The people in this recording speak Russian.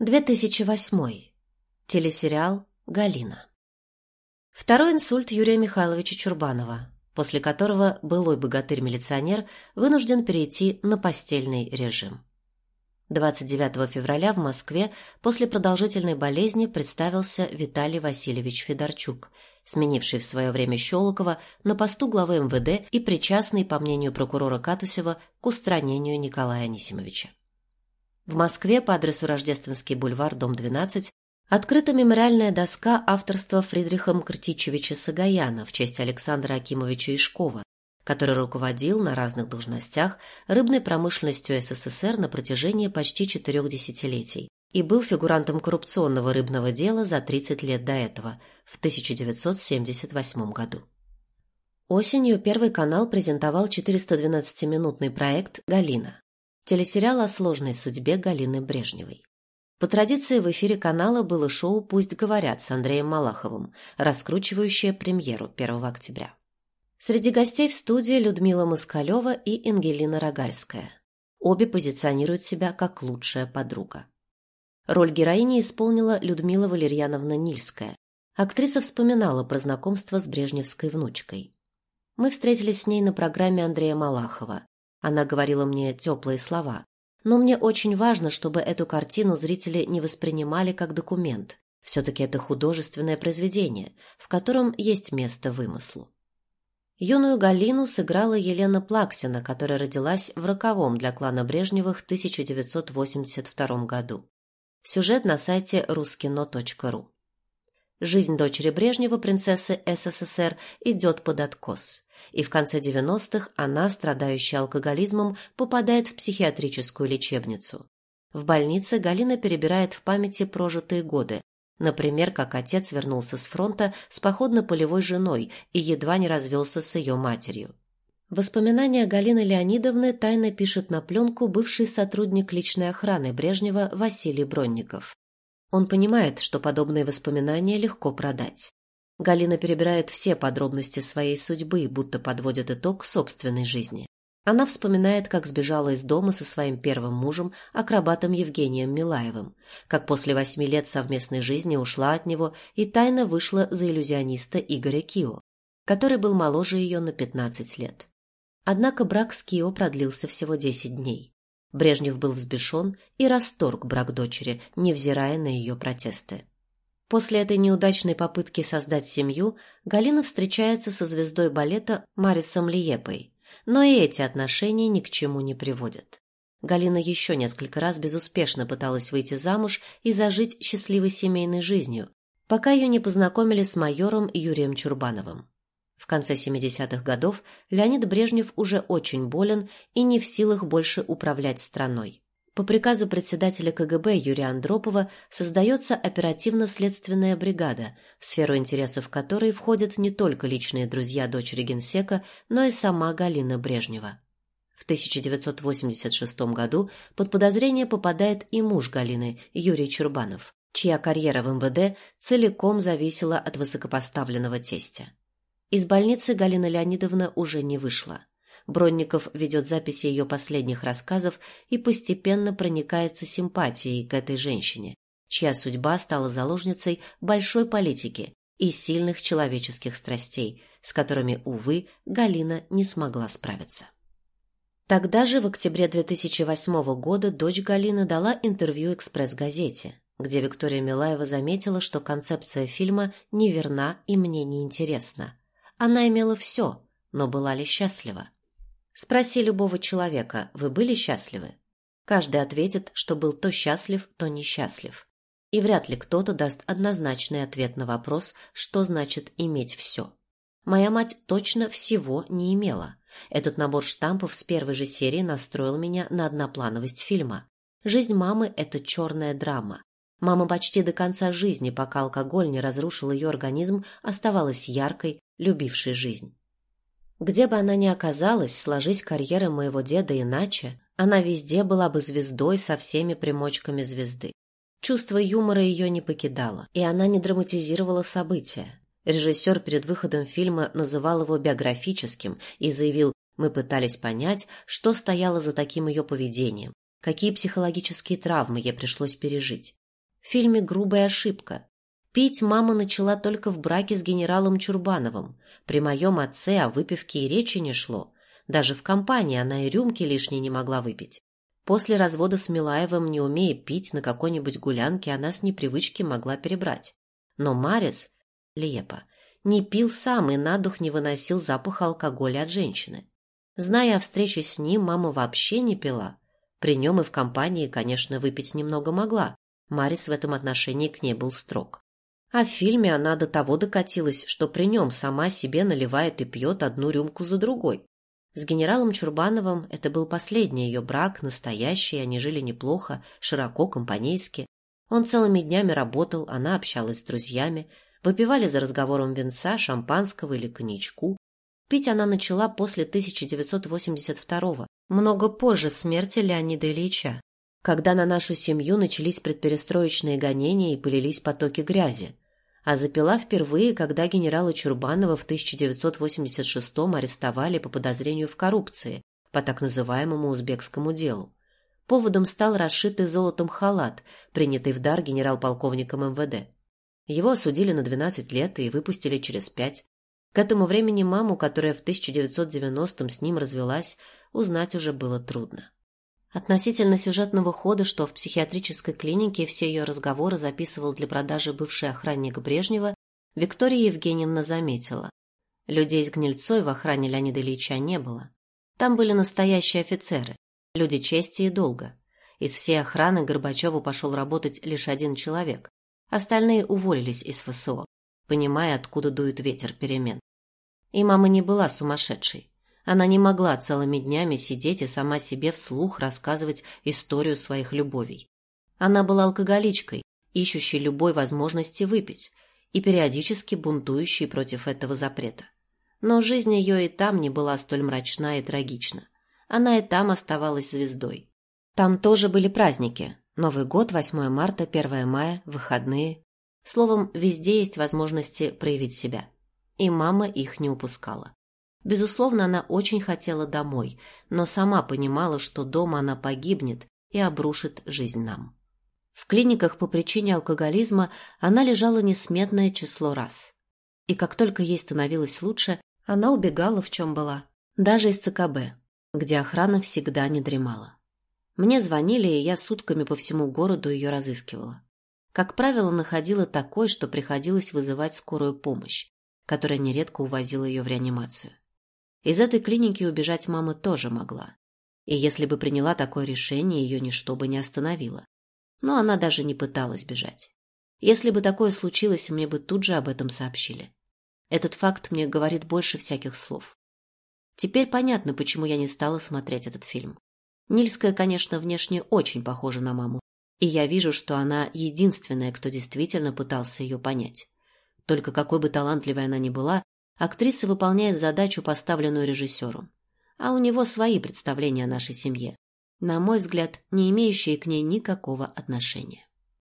2008. Телесериал «Галина». Второй инсульт Юрия Михайловича Чурбанова, после которого былой богатырь-милиционер вынужден перейти на постельный режим. 29 февраля в Москве после продолжительной болезни представился Виталий Васильевич Федорчук, сменивший в свое время Щелокова на посту главы МВД и причастный, по мнению прокурора Катусева, к устранению Николая Анисимовича. В Москве по адресу Рождественский бульвар, дом 12, открыта мемориальная доска авторства Фридриха Мкртичевича Сагаяна в честь Александра Акимовича Ишкова, который руководил на разных должностях рыбной промышленностью СССР на протяжении почти четырех десятилетий и был фигурантом коррупционного рыбного дела за 30 лет до этого, в 1978 году. Осенью Первый канал презентовал 412-минутный проект «Галина», телесериал о сложной судьбе Галины Брежневой. По традиции в эфире канала было шоу «Пусть говорят» с Андреем Малаховым, раскручивающее премьеру 1 октября. Среди гостей в студии Людмила Москалева и Ангелина Рогальская. Обе позиционируют себя как лучшая подруга. Роль героини исполнила Людмила Валерьяновна Нильская. Актриса вспоминала про знакомство с брежневской внучкой. Мы встретились с ней на программе Андрея Малахова. Она говорила мне теплые слова. Но мне очень важно, чтобы эту картину зрители не воспринимали как документ. Все-таки это художественное произведение, в котором есть место вымыслу. Юную Галину сыграла Елена Плаксина, которая родилась в роковом для клана Брежневых 1982 году. Сюжет на сайте ruskino.ru. Жизнь дочери Брежнева, принцессы СССР, идет под откос и в конце 90-х она, страдающая алкоголизмом, попадает в психиатрическую лечебницу. В больнице Галина перебирает в памяти прожитые годы, например, как отец вернулся с фронта с походно-полевой женой и едва не развелся с ее матерью. Воспоминания Галины Леонидовны тайно пишет на пленку бывший сотрудник личной охраны Брежнева Василий Бронников. Он понимает, что подобные воспоминания легко продать. Галина перебирает все подробности своей судьбы, будто подводит итог собственной жизни. Она вспоминает, как сбежала из дома со своим первым мужем, акробатом Евгением Милаевым, как после восьми лет совместной жизни ушла от него и тайно вышла за иллюзиониста Игоря Кио, который был моложе ее на 15 лет. Однако брак с Кио продлился всего 10 дней. Брежнев был взбешен и расторг брак дочери, невзирая на ее протесты. После этой неудачной попытки создать семью Галина встречается со звездой балета Марисом Лиепой, но и эти отношения ни к чему не приводят. Галина еще несколько раз безуспешно пыталась выйти замуж и зажить счастливой семейной жизнью, пока ее не познакомили с майором Юрием Чурбановым. В конце 70-х годов Леонид Брежнев уже очень болен и не в силах больше управлять страной. По приказу председателя КГБ Юрия Андропова создается оперативно-следственная бригада, в сферу интересов которой входят не только личные друзья дочери генсека, но и сама Галина Брежнева. В 1986 году под подозрение попадает и муж Галины, Юрий Чурбанов, чья карьера в МВД целиком зависела от высокопоставленного тестя. Из больницы Галина Леонидовна уже не вышла. Бронников ведет записи ее последних рассказов и постепенно проникается симпатией к этой женщине, чья судьба стала заложницей большой политики и сильных человеческих страстей, с которыми, увы, Галина не смогла справиться. Тогда же, в октябре 2008 года, дочь Галины дала интервью «Экспресс-газете», где Виктория Милаева заметила, что концепция фильма неверна и мне неинтересна. Она имела все, но была ли счастлива? Спроси любого человека, вы были счастливы? Каждый ответит, что был то счастлив, то несчастлив. И вряд ли кто-то даст однозначный ответ на вопрос, что значит иметь все. Моя мать точно всего не имела. Этот набор штампов с первой же серии настроил меня на одноплановость фильма. Жизнь мамы – это черная драма. Мама почти до конца жизни, пока алкоголь не разрушил ее организм, оставалась яркой, любившей жизнь. Где бы она ни оказалась, сложись карьера моего деда иначе, она везде была бы звездой со всеми примочками звезды. Чувство юмора ее не покидало, и она не драматизировала события. Режиссер перед выходом фильма называл его биографическим и заявил, мы пытались понять, что стояло за таким ее поведением, какие психологические травмы ей пришлось пережить. В фильме «Грубая ошибка». Пить мама начала только в браке с генералом Чурбановым. При моем отце о выпивке и речи не шло. Даже в компании она и рюмки лишней не могла выпить. После развода с Милаевым, не умея пить на какой-нибудь гулянке, она с непривычки могла перебрать. Но Марис, Лепа, не пил сам и на дух не выносил запаха алкоголя от женщины. Зная о встрече с ним, мама вообще не пила. При нем и в компании, конечно, выпить немного могла. Марис в этом отношении к ней был строг. А в фильме она до того докатилась, что при нем сама себе наливает и пьет одну рюмку за другой. С генералом Чурбановым это был последний ее брак, настоящий, они жили неплохо, широко, компанейски. Он целыми днями работал, она общалась с друзьями, выпивали за разговором винца, шампанского или коньячку. Пить она начала после 1982 много позже смерти Леонида Ильича, когда на нашу семью начались предперестроечные гонения и полились потоки грязи, а запила впервые, когда генерала Чурбанова в 1986-м арестовали по подозрению в коррупции по так называемому узбекскому делу. Поводом стал расшитый золотом халат, принятый в дар генерал-полковником МВД. Его осудили на 12 лет и выпустили через пять. К этому времени маму, которая в 1990-м с ним развелась, узнать уже было трудно. Относительно сюжетного хода, что в психиатрической клинике все ее разговоры записывал для продажи бывший охранник Брежнева, Виктория Евгеньевна заметила. Людей с гнильцой в охране Леонида Ильича не было. Там были настоящие офицеры, люди чести и долга. Из всей охраны Горбачеву пошел работать лишь один человек. Остальные уволились из ФСО, понимая, откуда дует ветер перемен. И мама не была сумасшедшей. Она не могла целыми днями сидеть и сама себе вслух рассказывать историю своих любовей. Она была алкоголичкой, ищущей любой возможности выпить и периодически бунтующей против этого запрета. Но жизнь ее и там не была столь мрачна и трагична. Она и там оставалась звездой. Там тоже были праздники. Новый год, 8 марта, 1 мая, выходные. Словом, везде есть возможности проявить себя. И мама их не упускала. Безусловно, она очень хотела домой, но сама понимала, что дома она погибнет и обрушит жизнь нам. В клиниках по причине алкоголизма она лежала несметное число раз. И как только ей становилось лучше, она убегала в чем была, даже из ЦКБ, где охрана всегда не дремала. Мне звонили, и я сутками по всему городу ее разыскивала. Как правило, находила такой, что приходилось вызывать скорую помощь, которая нередко увозила ее в реанимацию. Из этой клиники убежать мама тоже могла. И если бы приняла такое решение, ее ничто бы не остановило. Но она даже не пыталась бежать. Если бы такое случилось, мне бы тут же об этом сообщили. Этот факт мне говорит больше всяких слов. Теперь понятно, почему я не стала смотреть этот фильм. Нильская, конечно, внешне очень похожа на маму, и я вижу, что она единственная, кто действительно пытался ее понять. Только какой бы талантливой она ни была, Актриса выполняет задачу, поставленную режиссером. А у него свои представления о нашей семье, на мой взгляд, не имеющие к ней никакого отношения.